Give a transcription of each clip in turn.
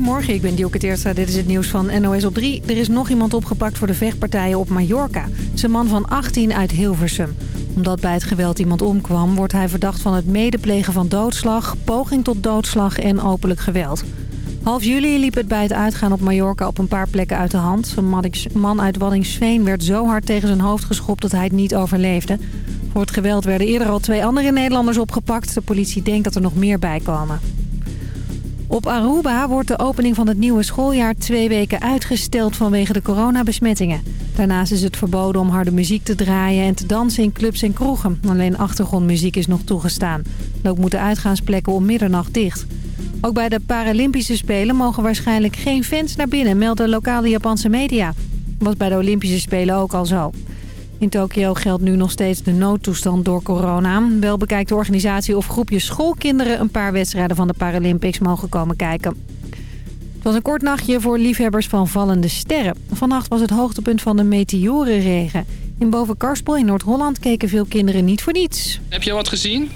Goedemorgen, ik ben Dielke Teerstra. Dit is het nieuws van NOS op 3. Er is nog iemand opgepakt voor de vechtpartijen op Mallorca. Een man van 18 uit Hilversum. Omdat bij het geweld iemand omkwam... wordt hij verdacht van het medeplegen van doodslag... poging tot doodslag en openlijk geweld. Half juli liep het bij het uitgaan op Mallorca op een paar plekken uit de hand. Een man uit Waddingsveen werd zo hard tegen zijn hoofd geschopt dat hij het niet overleefde. Voor het geweld werden eerder al twee andere Nederlanders opgepakt. De politie denkt dat er nog meer bij. Op Aruba wordt de opening van het nieuwe schooljaar twee weken uitgesteld vanwege de coronabesmettingen. Daarnaast is het verboden om harde muziek te draaien en te dansen in clubs en kroegen. Alleen achtergrondmuziek is nog toegestaan. Ook moeten uitgaansplekken om middernacht dicht. Ook bij de Paralympische Spelen mogen waarschijnlijk geen fans naar binnen, melden lokale Japanse media. Was bij de Olympische Spelen ook al zo. In Tokio geldt nu nog steeds de noodtoestand door corona. Wel bekijkt de organisatie of groepjes schoolkinderen... een paar wedstrijden van de Paralympics mogen komen kijken. Het was een kort nachtje voor liefhebbers van vallende sterren. Vannacht was het hoogtepunt van de meteorenregen. In Bovenkarspel in Noord-Holland keken veel kinderen niet voor niets. Heb je wat gezien?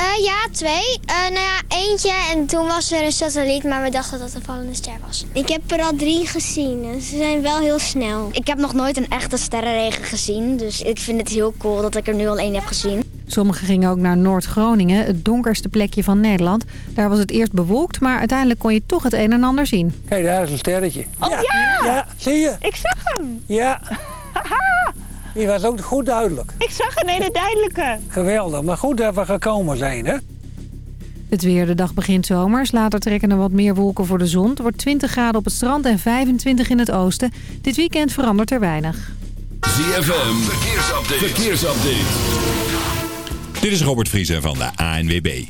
Uh, ja, twee. Uh, nou ja, eentje en toen was er een satelliet, maar we dachten dat het een vallende ster was. Ik heb er al drie gezien. Ze zijn wel heel snel. Ik heb nog nooit een echte sterrenregen gezien, dus ik vind het heel cool dat ik er nu al één heb gezien. Sommigen gingen ook naar Noord-Groningen, het donkerste plekje van Nederland. Daar was het eerst bewolkt, maar uiteindelijk kon je toch het een en ander zien. Kijk, daar is een sterretje. Oh ja! Ja, zie je? Ik zag hem! Ja. Die was ook goed duidelijk. Ik zag een hele duidelijke. Geweldig, maar goed dat we gekomen zijn, hè? Het weer, de dag begint zomers. Later trekken er wat meer wolken voor de zon. Het wordt 20 graden op het strand en 25 in het oosten. Dit weekend verandert er weinig. ZFM, verkeersupdate. verkeersupdate. Dit is Robert Vriezen van de ANWB.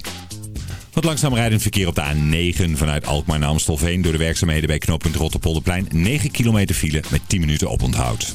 Wat langzaam rijdend verkeer op de A9 vanuit Alkmaar naar Amstelveen... door de werkzaamheden bij knooppunt Rotterpolderplein. 9 kilometer file met 10 minuten oponthoud.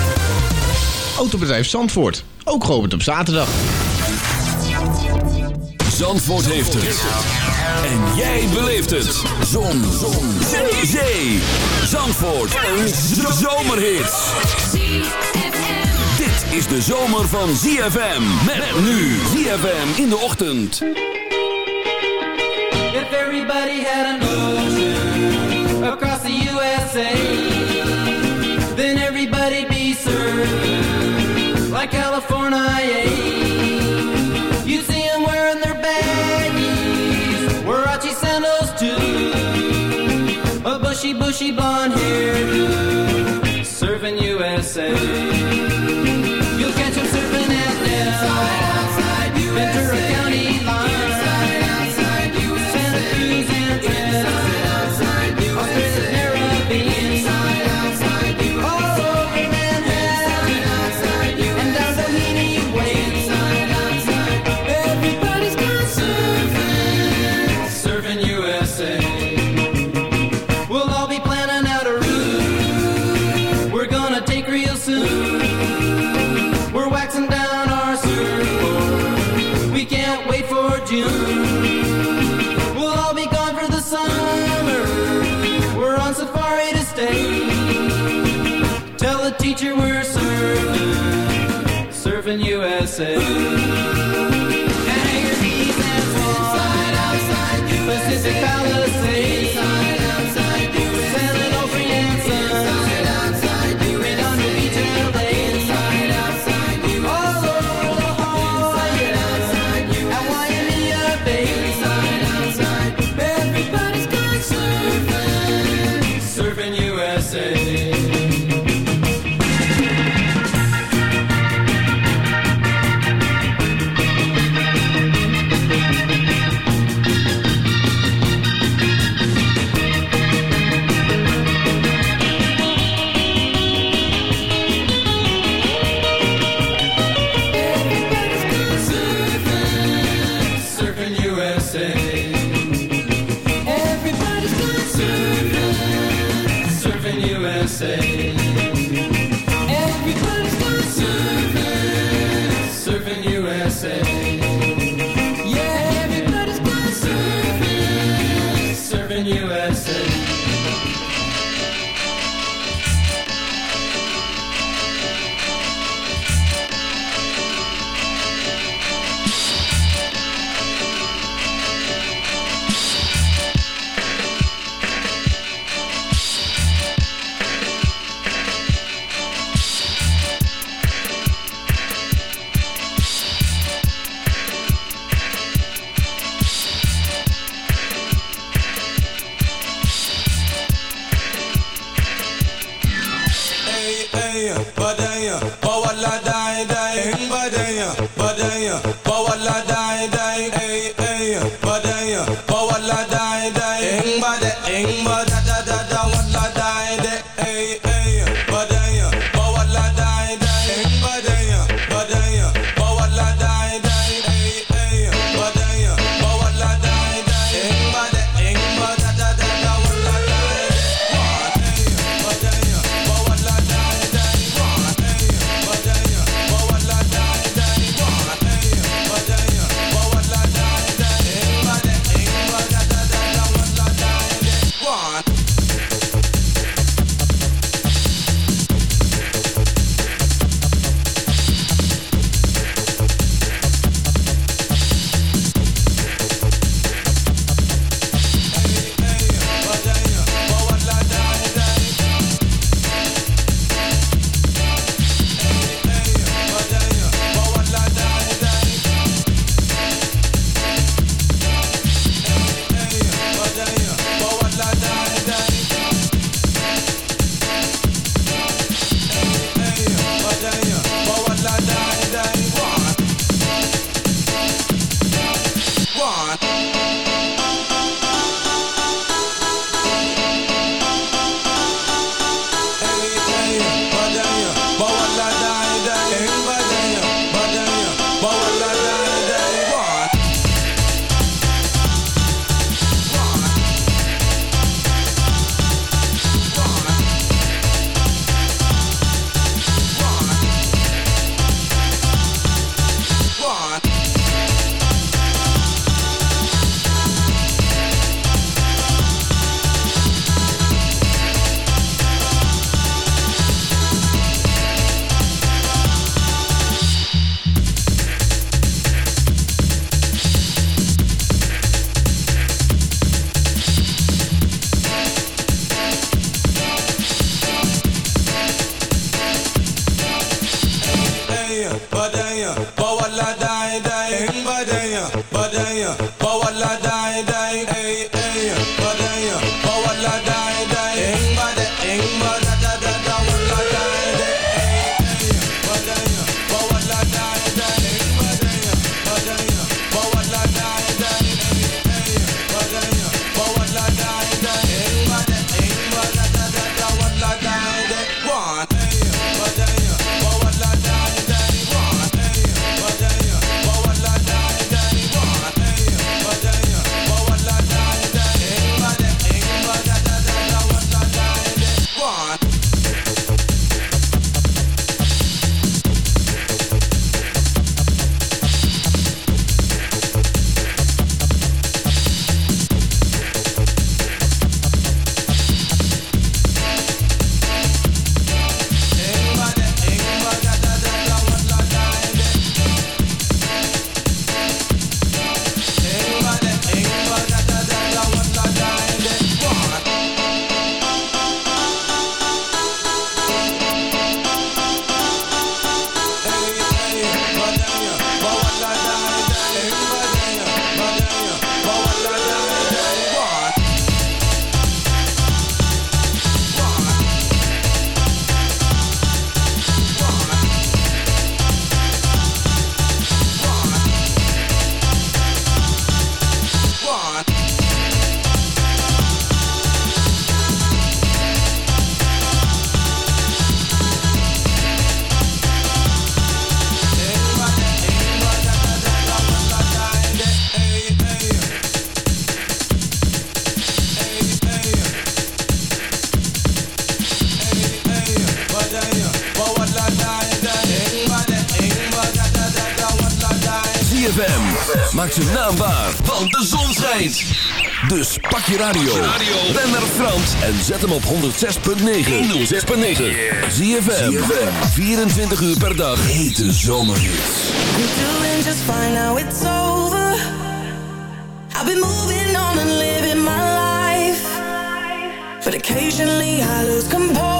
Autobedrijf Zandvoort. Ook geopend op zaterdag. Zandvoort heeft het. En jij beleeft het. Zon. Zon. Zee. Zee. Zandvoort. Een zomerhit. Dit is de zomer van ZFM. Met nu ZFM in de ochtend. If everybody had an ocean across the USA, then everybody'd be served like California. You see them wearing their baggies, Huarachi sandals too, a bushy, bushy blonde hairdo, serving USA. You'll catch them surfing at Ventura County line, Bawadanya, Bawadanya. Maak zijn naam waar, want de zon schijnt. Dus pak je radio. Ben naar Frans en zet hem op 106.9. 106.9. ZFM. 24 uur per dag. Hete zomerhits. I'm doing just fine now it's over. I've been moving on and living my life. But occasionally I lose composure.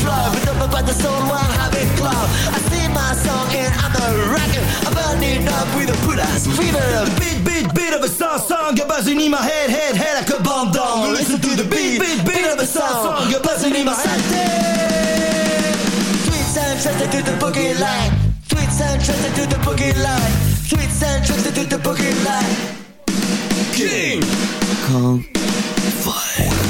Flow, up by the soul, one habit club. I sing my song and I'm a rocker, I'm burning up with a put ass fever. Beat, beat, beat of a song, song, a buzzing in my head, head, head like a bomb down. Listen to the beat, beat, beat of a song, song, a buzzing in my head. Sweet sound trusted to the boogie line. Sweet sound trusted to the boogie line. Sweet sound trusted to the boogie line. King Kong Fire.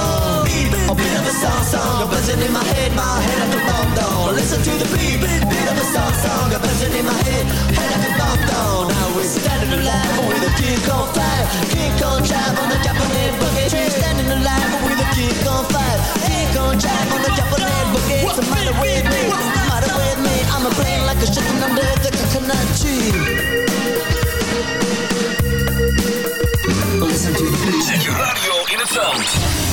Beat, a beat of a song, song, buzzing in my head, my head like a bomb dome. Listen to the beat, beat of a song, song, buzzing in my head, head like a bomb dome. Now we're standing alive with a kick on fire, kick on drive on the Japanese boogie. We're standing alive with a kick on fire, kick on drive on the Japanese boogie. What's the matter with me? What's the matter with me? I'm a brain like a chicken under the coconut tree. Listen to the beat. Zet je radio in het zand.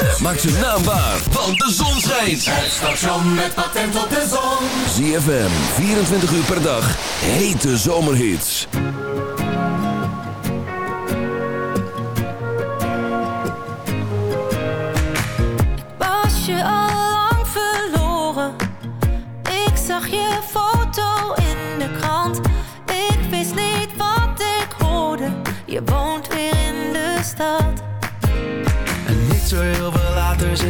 ZFM. Maak ze naambaar, want de zon schijnt. Het station met patent op de zon. ZFM, 24 uur per dag. Hete zomerhits.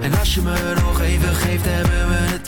En als je me nog even geeft, hebben we het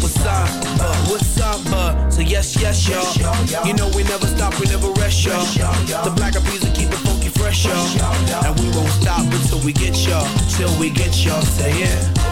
Mixed up with samba. With samba. So yes, yes, y'all. You know we never stop, we never rest, y'all. The black will keep it funky fresh, y'all. And we won't stop until we get y'all. Till we get y'all. Say yeah.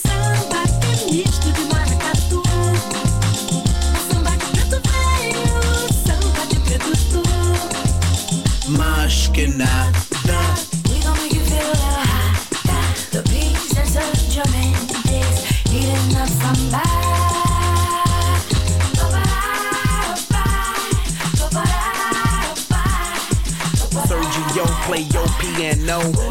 didn't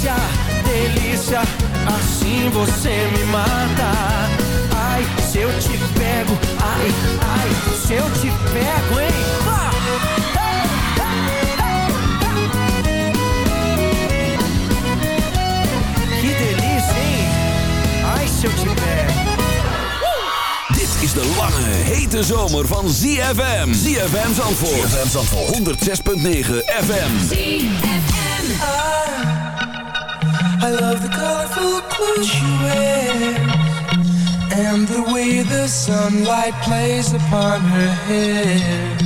Delícia, delícia, assim você me mata. Ai, se eu te pego, ai, ai, se eu te pego, hein? Ah! Que delícia, hein? Ai, se eu te pego. Dit is de lange, hete zomer van ZFM. ZFM Zandvoort. ZFM Zandvoort. 106.9 FM. Love the colorful clothes she wears And the way the sunlight plays upon her hair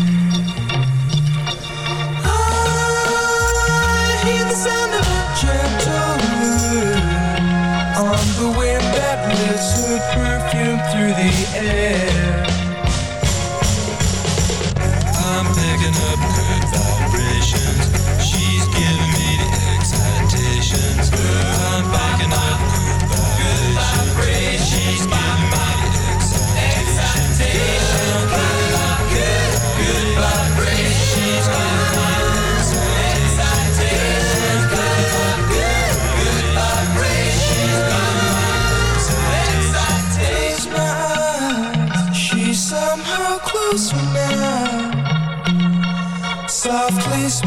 I hear the sound of a gentle wind On the wind that lifts her perfume through the air I'm picking up good vibrations.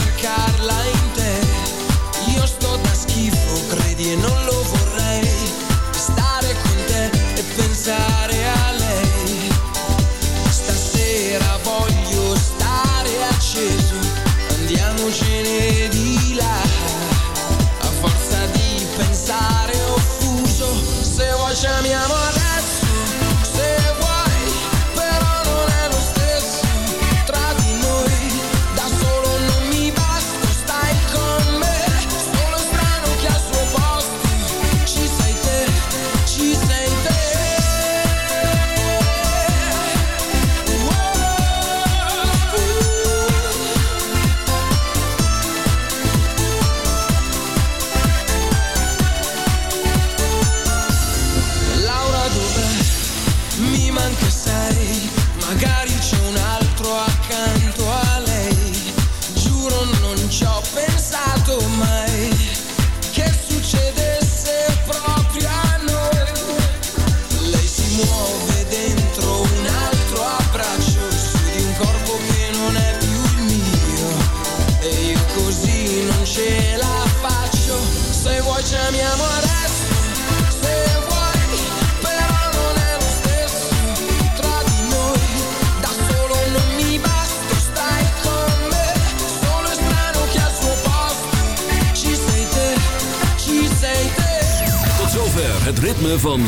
your car.